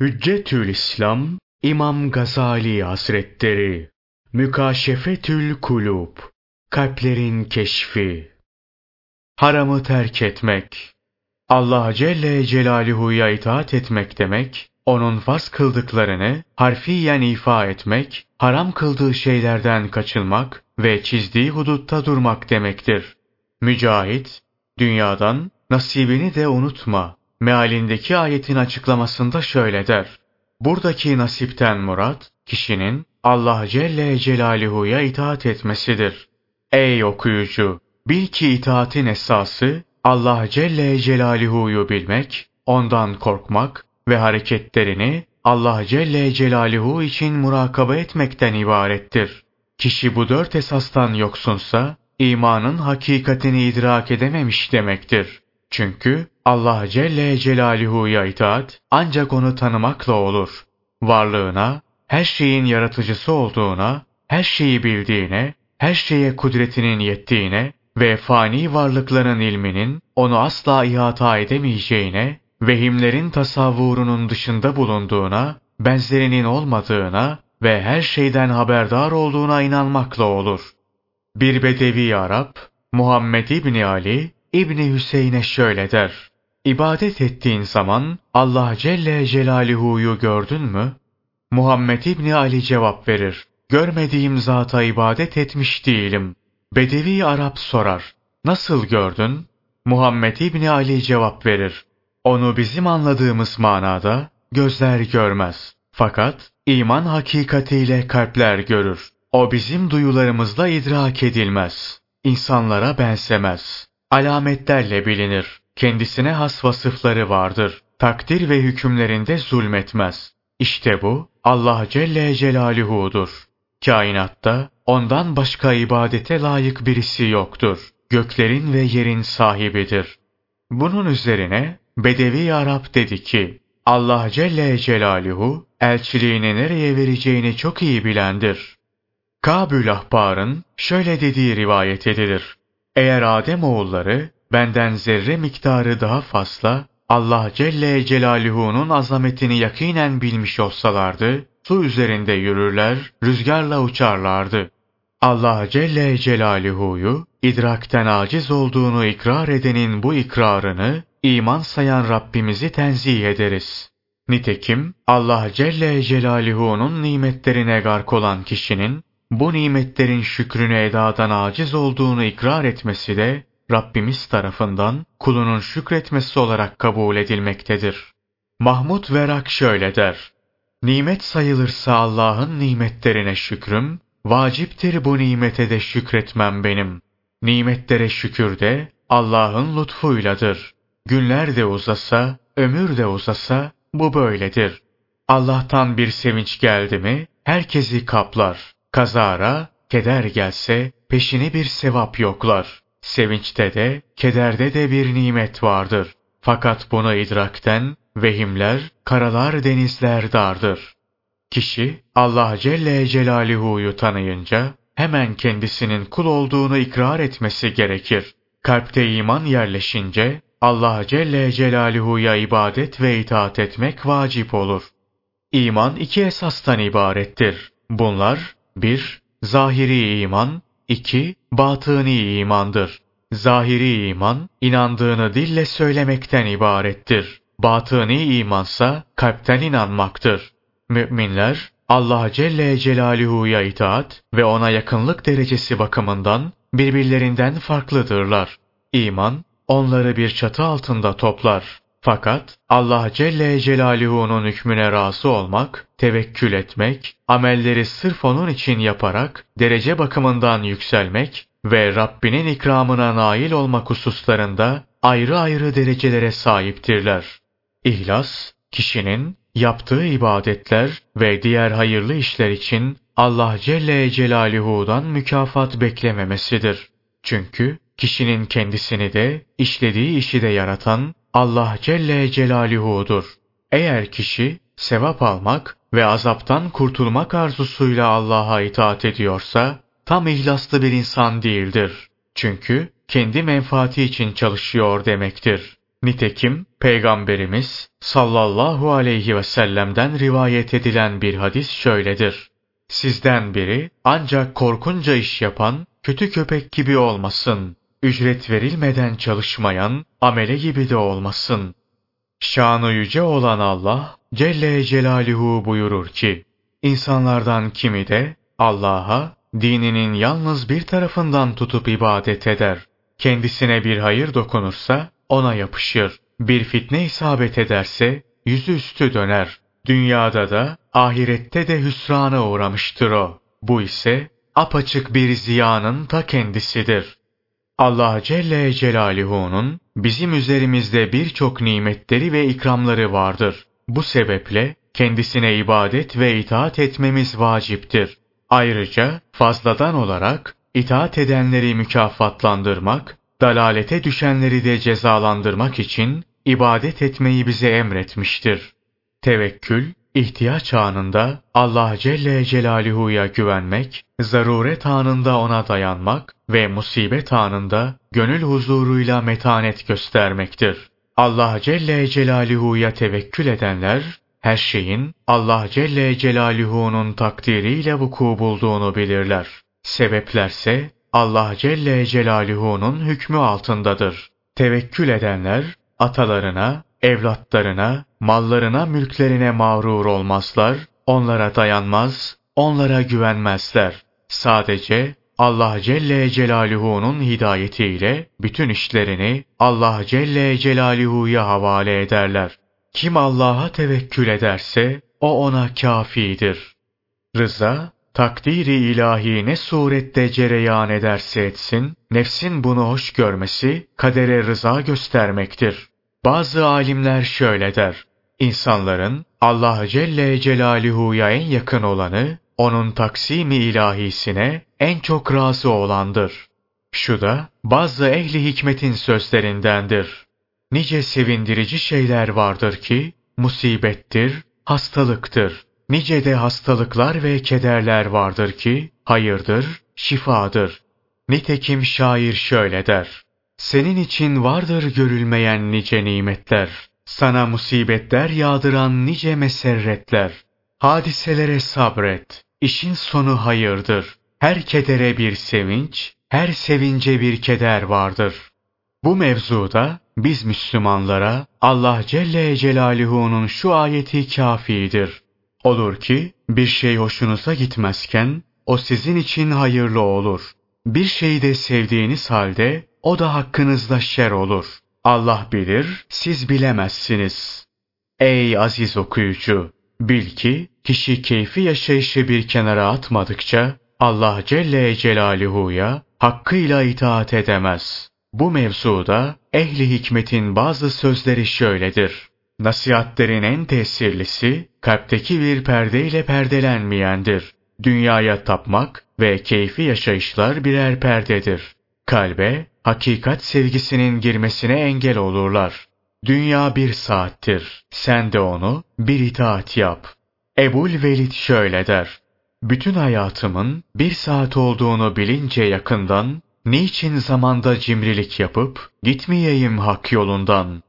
Hüccetül İslam İmam Gazali Hazretleri. Mükaşefetül Kulub Kalplerin Keşfi. Haramı terk etmek. Allah Celle Celaluhu'ya itaat etmek demek, onun farz kıldıklarını harfiyen ifa etmek, haram kıldığı şeylerden kaçınmak ve çizdiği hudutta durmak demektir. Mücahit, dünyadan nasibini de unutma mealindeki ayetin açıklamasında şöyle der. Buradaki nasipten murat, kişinin Allah Celle Celaluhu'ya itaat etmesidir. Ey okuyucu! Bil ki itaatin esası Allah Celle Celaluhu'yu bilmek, ondan korkmak ve hareketlerini Allah Celle Celaluhu için murakabe etmekten ibarettir. Kişi bu dört esastan yoksunsa, imanın hakikatini idrak edememiş demektir. Çünkü Allah Celle Celaluhu'ya itaat ancak onu tanımakla olur. Varlığına, her şeyin yaratıcısı olduğuna, her şeyi bildiğine, her şeye kudretinin yettiğine ve fani varlıkların ilminin onu asla ihata edemeyeceğine, vehimlerin tasavvurunun dışında bulunduğuna, benzerinin olmadığına ve her şeyden haberdar olduğuna inanmakla olur. Bir Bedevi Arap, Muhammed İbni Ali, İbni Hüseyin'e şöyle der. İbadet ettiğin zaman Allah Celle Celaluhu'yu gördün mü? Muhammed İbni Ali cevap verir. Görmediğim zata ibadet etmiş değilim. Bedevi Arap sorar. Nasıl gördün? Muhammed İbni Ali cevap verir. Onu bizim anladığımız manada gözler görmez. Fakat iman hakikatiyle kalpler görür. O bizim duyularımızla idrak edilmez. İnsanlara benzemez alametlerle bilinir. Kendisine has vasıfları vardır. Takdir ve hükümlerinde zulmetmez. İşte bu Allah Celle Celaluhu'dur. Kainatta ondan başka ibadete layık birisi yoktur. Göklerin ve yerin sahibidir. Bunun üzerine Bedevi Arap dedi ki, Allah Celle Celaluhu elçiliğini nereye vereceğini çok iyi bilendir. Kabül Ahbar'ın şöyle dediği rivayet edilir. Eğer Adem oğulları benden zerre miktarı daha fazla Allah Celle Celaluhu'nun azametini yakinen bilmiş olsalardı, su üzerinde yürürler, rüzgarla uçarlardı. Allah Celle Celaluhu'yu idrakten aciz olduğunu ikrar edenin bu ikrarını iman sayan Rabbimizi tenzih ederiz. Nitekim Allah Celle Celaluhu'nun nimetlerine gark olan kişinin bu nimetlerin şükrünü edadan aciz olduğunu ikrar etmesi de Rabbimiz tarafından kulunun şükretmesi olarak kabul edilmektedir. Mahmud Verak şöyle der. Nimet sayılırsa Allah'ın nimetlerine şükrüm, vaciptir bu nimete de şükretmem benim. Nimetlere şükür de Allah'ın lütfuyladır. Günler de uzasa, ömür de uzasa bu böyledir. Allah'tan bir sevinç geldi mi herkesi kaplar. Kazara, keder gelse peşine bir sevap yoklar. Sevinçte de, kederde de bir nimet vardır. Fakat bunu idrakten, vehimler, karalar denizler dardır. Kişi, Allah Celle Celaluhu'yu tanıyınca, hemen kendisinin kul olduğunu ikrar etmesi gerekir. Kalpte iman yerleşince, Allah Celle Celaluhu'ya ibadet ve itaat etmek vacip olur. İman iki esastan ibarettir. Bunlar, 1. Zahiri iman 2. Batıni imandır. Zahiri iman, inandığını dille söylemekten ibarettir. Batıni imansa kalpten inanmaktır. Müminler, Allah Celle Celaluhu'ya itaat ve ona yakınlık derecesi bakımından birbirlerinden farklıdırlar. İman, onları bir çatı altında toplar. Fakat Allah Celle Celaluhu'nun hükmüne razı olmak, tevekkül etmek, amelleri sırf onun için yaparak derece bakımından yükselmek ve Rabbinin ikramına nail olmak hususlarında ayrı ayrı derecelere sahiptirler. İhlas, kişinin yaptığı ibadetler ve diğer hayırlı işler için Allah Celle Celaluhu'dan mükafat beklememesidir. Çünkü kişinin kendisini de, işlediği işi de yaratan Allah Celle Celaluhu'dur. Eğer kişi sevap almak ve azaptan kurtulmak arzusuyla Allah'a itaat ediyorsa, tam ihlaslı bir insan değildir. Çünkü kendi menfaati için çalışıyor demektir. Nitekim Peygamberimiz sallallahu aleyhi ve sellem'den rivayet edilen bir hadis şöyledir. Sizden biri ancak korkunca iş yapan kötü köpek gibi olmasın. Ücret verilmeden çalışmayan amele gibi de olmasın. Şanı yüce olan Allah Celle Celaluhu buyurur ki, insanlardan kimi de Allah'a dininin yalnız bir tarafından tutup ibadet eder. Kendisine bir hayır dokunursa ona yapışır. Bir fitne isabet ederse yüzü üstü döner. Dünyada da ahirette de hüsrana uğramıştır o. Bu ise apaçık bir ziyanın ta kendisidir. Allah Celle Celaluhu'nun bizim üzerimizde birçok nimetleri ve ikramları vardır. Bu sebeple kendisine ibadet ve itaat etmemiz vaciptir. Ayrıca fazladan olarak itaat edenleri mükafatlandırmak, dalalete düşenleri de cezalandırmak için ibadet etmeyi bize emretmiştir. Tevekkül, ihtiyaç anında Allah Celle Celaluhu'ya güvenmek, zaruret anında ona dayanmak ve musibet anında gönül huzuruyla metanet göstermektir. Allah Celle Celaluhu'ya tevekkül edenler, her şeyin Allah Celle Celaluhu'nun takdiriyle vuku bulduğunu bilirler. Sebeplerse Allah Celle Celaluhu'nun hükmü altındadır. Tevekkül edenler, atalarına, evlatlarına, mallarına, mülklerine mağrur olmazlar, onlara dayanmaz, onlara güvenmezler. Sadece Allah Celle Celaluhu'nun hidayetiyle bütün işlerini Allah Celle Celaluhu'ya havale ederler. Kim Allah'a tevekkül ederse o ona kafidir. Rıza, takdiri ilahi ne surette cereyan ederse etsin, nefsin bunu hoş görmesi kadere rıza göstermektir. Bazı alimler şöyle der. İnsanların Allah Celle Celaluhu'ya en yakın olanı, onun taksimi ilahisine en çok razı olandır. Şu da bazı ehli hikmetin sözlerindendir. Nice sevindirici şeyler vardır ki, musibettir, hastalıktır. Nice de hastalıklar ve kederler vardır ki, hayırdır, şifadır. Nitekim şair şöyle der. Senin için vardır görülmeyen nice nimetler. Sana musibetler yağdıran nice meserretler. Hadiselere sabret. İşin sonu hayırdır. Her kedere bir sevinç, her sevince bir keder vardır. Bu mevzuda biz Müslümanlara Allah Celle Celaluhu'nun şu ayeti kafidir. Olur ki bir şey hoşunuza gitmezken o sizin için hayırlı olur. Bir şeyi de sevdiğiniz halde o da hakkınızda şer olur. Allah bilir, siz bilemezsiniz. Ey aziz okuyucu! Bil ki kişi keyfi yaşayışı bir kenara atmadıkça Allah Celle Celaluhu'ya hakkıyla itaat edemez. Bu mevzuda ehli hikmetin bazı sözleri şöyledir. Nasihatlerin en tesirlisi kalpteki bir perdeyle perdelenmeyendir. Dünyaya tapmak ve keyfi yaşayışlar birer perdedir. Kalbe hakikat sevgisinin girmesine engel olurlar. Dünya bir saattir. Sen de onu bir itaat yap. Ebul Velid şöyle der. Bütün hayatımın bir saat olduğunu bilince yakından, niçin zamanda cimrilik yapıp gitmeyeyim hak yolundan?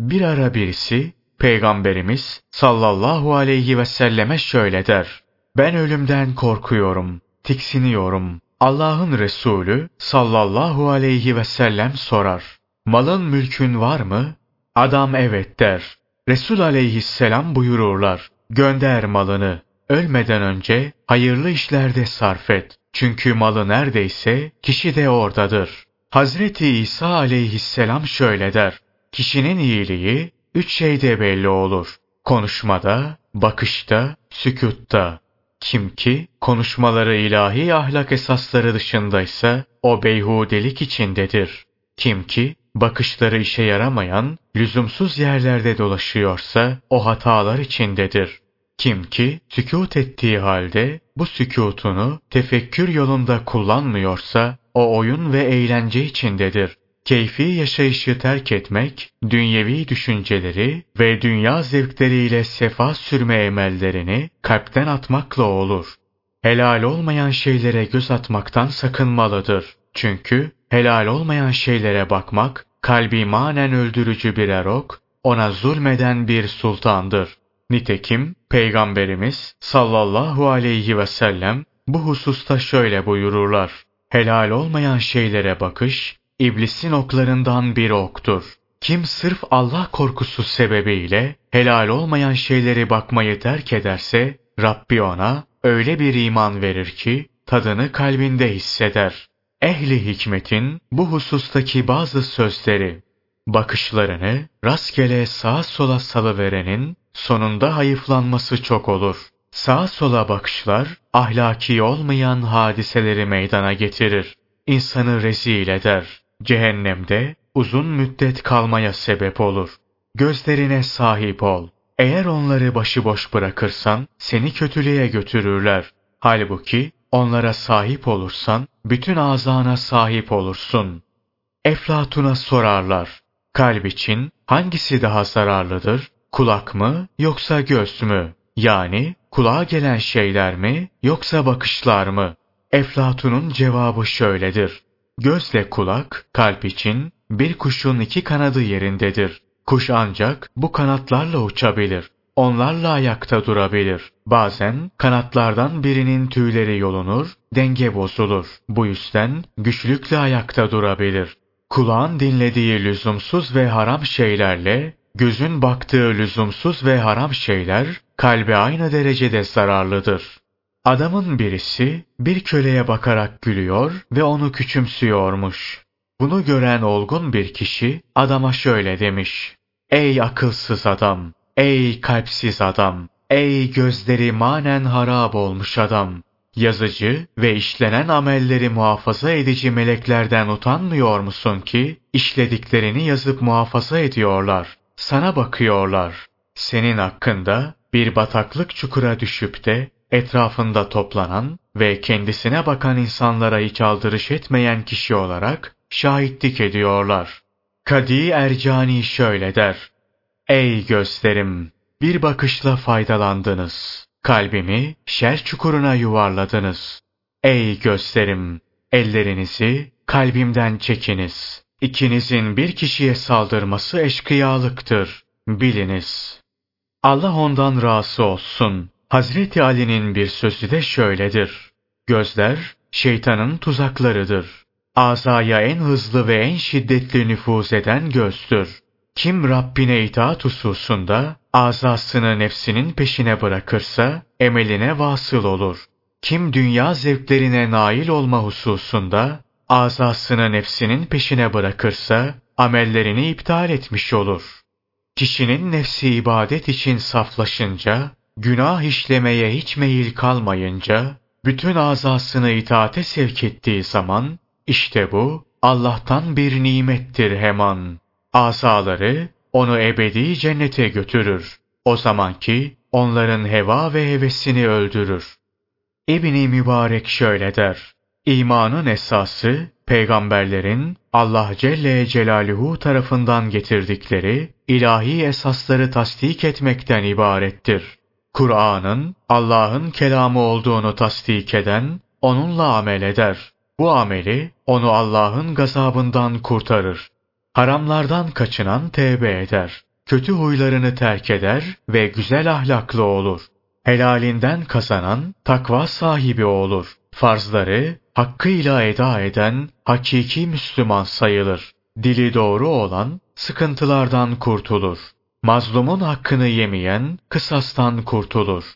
Bir ara birisi, Peygamberimiz sallallahu aleyhi ve selleme şöyle der. Ben ölümden korkuyorum, tiksiniyorum. Allah'ın Resulü sallallahu aleyhi ve sellem sorar. Malın mülkün var mı? Adam evet der. Resul aleyhisselam buyururlar. Gönder malını. Ölmeden önce hayırlı işlerde sarf et. Çünkü malı neredeyse kişi de oradadır. Hazreti İsa aleyhisselam şöyle der. Kişinin iyiliği üç şeyde belli olur. Konuşmada, bakışta, sükutta. Kim ki konuşmaları ilahi ahlak esasları dışındaysa o beyhudelik içindedir. Kim ki bakışları işe yaramayan, lüzumsuz yerlerde dolaşıyorsa o hatalar içindedir. Kim ki sükut ettiği halde bu sükutunu tefekkür yolunda kullanmıyorsa o oyun ve eğlence içindedir. Keyfi yaşayışı terk etmek, dünyevi düşünceleri ve dünya zevkleriyle sefa sürme emellerini kalpten atmakla olur. Helal olmayan şeylere göz atmaktan sakınmalıdır. Çünkü helal olmayan şeylere bakmak kalbi manen öldürücü bir erok, ona zulmeden bir sultandır. Nitekim Peygamberimiz sallallahu aleyhi ve sellem bu hususta şöyle buyururlar. Helal olmayan şeylere bakış, iblisin oklarından bir oktur. Kim sırf Allah korkusu sebebiyle helal olmayan şeyleri bakmayı terk ederse, Rabbi ona öyle bir iman verir ki tadını kalbinde hisseder. Ehli hikmetin bu husustaki bazı sözleri, bakışlarını rastgele sağa sola salıverenin sonunda hayıflanması çok olur. Sağa sola bakışlar ahlaki olmayan hadiseleri meydana getirir. İnsanı rezil eder. Cehennemde uzun müddet kalmaya sebep olur. Gözlerine sahip ol. Eğer onları başıboş bırakırsan seni kötülüğe götürürler. Halbuki onlara sahip olursan bütün azana sahip olursun. Eflatun'a sorarlar. Kalp için hangisi daha zararlıdır? Kulak mı yoksa göz mü? Yani kulağa gelen şeyler mi yoksa bakışlar mı? Eflatun'un cevabı şöyledir. Gözle kulak kalp için bir kuşun iki kanadı yerindedir. Kuş ancak bu kanatlarla uçabilir. Onlarla ayakta durabilir. Bazen kanatlardan birinin tüyleri yolunur, denge bozulur. Bu yüzden güçlükle ayakta durabilir. Kulağın dinlediği lüzumsuz ve haram şeylerle, gözün baktığı lüzumsuz ve haram şeyler, kalbe aynı derecede zararlıdır. Adamın birisi bir köleye bakarak gülüyor ve onu küçümsüyormuş. Bunu gören olgun bir kişi adama şöyle demiş. Ey akılsız adam, ey kalpsiz adam, ey gözleri manen harap olmuş adam. Yazıcı ve işlenen amelleri muhafaza edici meleklerden utanmıyor musun ki işlediklerini yazıp muhafaza ediyorlar. Sana bakıyorlar. Senin hakkında bir bataklık çukura düşüp de etrafında toplanan ve kendisine bakan insanlara hiç aldırış etmeyen kişi olarak şahitlik ediyorlar. Kadi Ercani şöyle der. Ey gösterim! Bir bakışla faydalandınız. Kalbimi şer çukuruna yuvarladınız. Ey gösterim! Ellerinizi kalbimden çekiniz. İkinizin bir kişiye saldırması eşkıyalıktır. Biliniz. Allah ondan razı olsun. Hazreti Ali'nin bir sözü de şöyledir. Gözler şeytanın tuzaklarıdır. Azaya en hızlı ve en şiddetli nüfuz eden gözdür. Kim Rabbine itaat hususunda azasını nefsinin peşine bırakırsa emeline vasıl olur. Kim dünya zevklerine nail olma hususunda azasını nefsinin peşine bırakırsa amellerini iptal etmiş olur. Kişinin nefsi ibadet için saflaşınca, günah işlemeye hiç meyil kalmayınca, bütün azasını itaate sevk ettiği zaman, işte bu Allah'tan bir nimettir hemen. Asaları onu ebedi cennete götürür. O zamanki onların heva ve hevesini öldürür. İbni Mübarek şöyle der. İmanın esası, peygamberlerin Allah Celle Celaluhu tarafından getirdikleri ilahi esasları tasdik etmekten ibarettir. Kur'an'ın Allah'ın kelamı olduğunu tasdik eden, onunla amel eder. Bu ameli onu Allah'ın gazabından kurtarır. Haramlardan kaçınan tevbe eder. Kötü huylarını terk eder ve güzel ahlaklı olur. Helalinden kazanan takva sahibi olur. Farzları hakkıyla eda eden hakiki Müslüman sayılır. Dili doğru olan sıkıntılardan kurtulur. Mazlumun hakkını yemeyen kısastan kurtulur.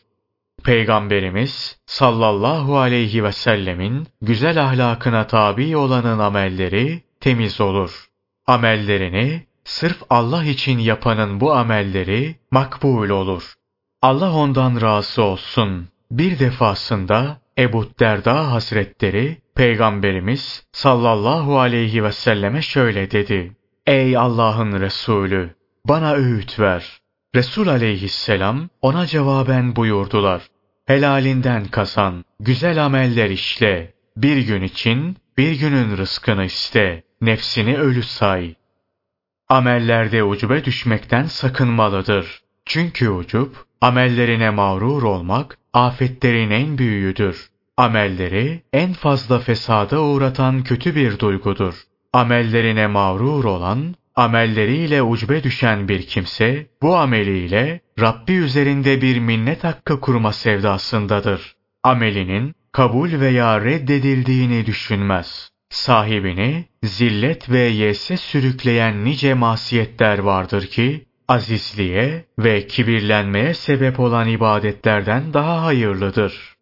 Peygamberimiz sallallahu aleyhi ve sellemin güzel ahlakına tabi olanın amelleri temiz olur. Amellerini sırf Allah için yapanın bu amelleri makbul olur. Allah ondan razı olsun. Bir defasında Ebu Derda Hazretleri Peygamberimiz sallallahu aleyhi ve selleme şöyle dedi. Ey Allah'ın Resulü! Bana öğüt ver. Resul aleyhisselam ona cevaben buyurdular. Helalinden kazan, güzel ameller işle. Bir gün için bir günün rızkını iste. Nefsini ölü say. Amellerde ucube düşmekten sakınmalıdır. Çünkü ucub, amellerine mağrur olmak, afetlerin en büyüğüdür. Amelleri en fazla fesada uğratan kötü bir duygudur. Amellerine mağrur olan, amelleriyle ucbe düşen bir kimse, bu ameliyle Rabbi üzerinde bir minnet hakkı kurma sevdasındadır. Amelinin kabul veya reddedildiğini düşünmez. Sahibini zillet ve yese sürükleyen nice masiyetler vardır ki, azizliğe ve kibirlenmeye sebep olan ibadetlerden daha hayırlıdır.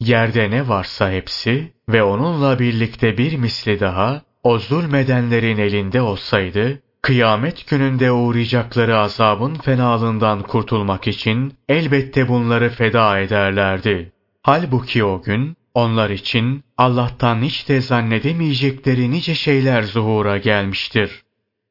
Yerde ne varsa hepsi ve onunla birlikte bir misli daha o zulmedenlerin elinde olsaydı, kıyamet gününde uğrayacakları azabın fenalığından kurtulmak için elbette bunları feda ederlerdi. Halbuki o gün onlar için Allah'tan hiç de zannedemeyecekleri nice şeyler zuhura gelmiştir.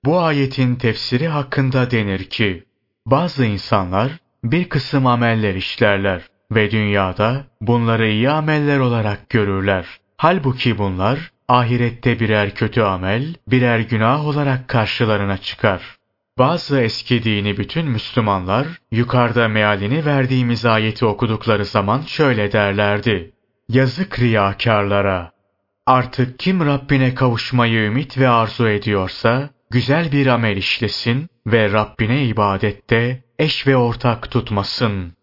Bu ayetin tefsiri hakkında denir ki, bazı insanlar bir kısım ameller işlerler ve dünyada bunları iyi ameller olarak görürler. Halbuki bunlar ahirette birer kötü amel, birer günah olarak karşılarına çıkar. Bazı eski dini bütün Müslümanlar yukarıda mealini verdiğimiz ayeti okudukları zaman şöyle derlerdi. Yazık riyakarlara! Artık kim Rabbine kavuşmayı ümit ve arzu ediyorsa, güzel bir amel işlesin ve Rabbine ibadette eş ve ortak tutmasın.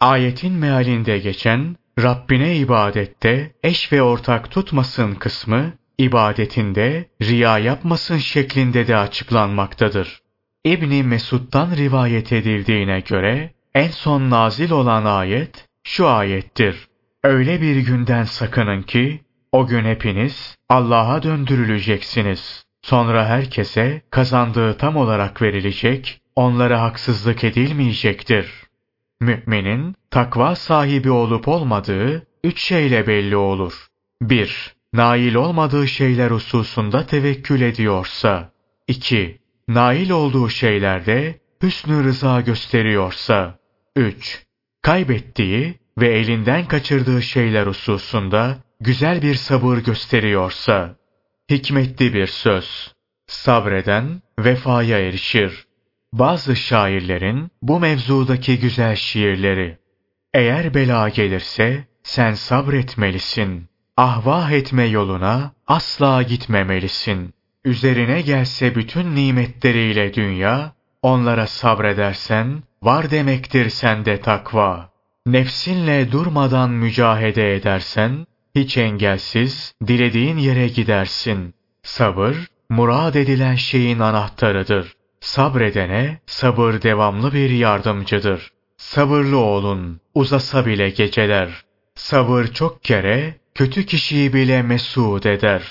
Ayetin mealinde geçen Rabbine ibadette eş ve ortak tutmasın kısmı, ibadetinde riya yapmasın şeklinde de açıklanmaktadır. İbni Mesud'dan rivayet edildiğine göre en son nazil olan ayet şu ayettir. Öyle bir günden sakının ki o gün hepiniz Allah'a döndürüleceksiniz. Sonra herkese kazandığı tam olarak verilecek, onlara haksızlık edilmeyecektir. Müminin takva sahibi olup olmadığı üç şeyle belli olur. 1. Nail olmadığı şeyler hususunda tevekkül ediyorsa. 2. Nail olduğu şeylerde hüsnü rıza gösteriyorsa. 3. Kaybettiği ve elinden kaçırdığı şeyler hususunda güzel bir sabır gösteriyorsa. Hikmetli bir söz. Sabreden vefaya erişir. Bazı şairlerin bu mevzudaki güzel şiirleri. Eğer bela gelirse sen sabretmelisin. Ahvah etme yoluna asla gitmemelisin. Üzerine gelse bütün nimetleriyle dünya, onlara sabredersen var demektir sende takva. Nefsinle durmadan mücahede edersen, hiç engelsiz dilediğin yere gidersin. Sabır, murad edilen şeyin anahtarıdır. Sabredene sabır devamlı bir yardımcıdır. Sabırlı olun, uzasa bile geceler. Sabır çok kere kötü kişiyi bile mesut eder.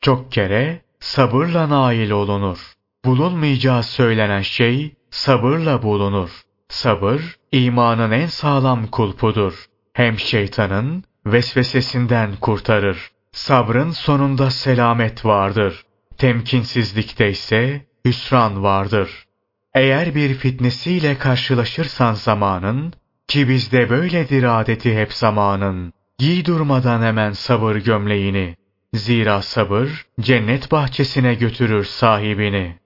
Çok kere sabırla nail olunur. Bulunmayacağı söylenen şey sabırla bulunur. Sabır imanın en sağlam kulpudur. Hem şeytanın vesvesesinden kurtarır. Sabrın sonunda selamet vardır. Temkinsizlikte ise hüsran vardır. Eğer bir fitnesiyle karşılaşırsan zamanın, ki bizde böyledir adeti hep zamanın, giy durmadan hemen sabır gömleğini. Zira sabır, cennet bahçesine götürür sahibini.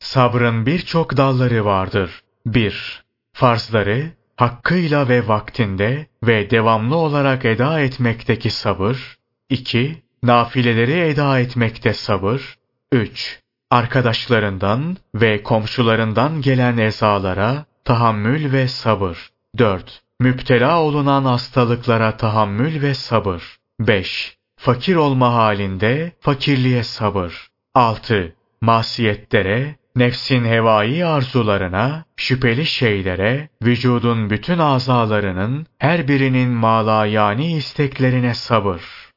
Sabrın birçok dalları vardır. 1. Farzları, hakkıyla ve vaktinde ve devamlı olarak eda etmekteki sabır. 2. Nafileleri eda etmekte sabır. 3. Arkadaşlarından ve komşularından gelen ezalara tahammül ve sabır. 4. Müptela olunan hastalıklara tahammül ve sabır. 5. Fakir olma halinde fakirliğe sabır. 6. Masiyetlere, nefsin hevai arzularına, şüpheli şeylere, vücudun bütün azalarının her birinin malayani isteklerine sabır.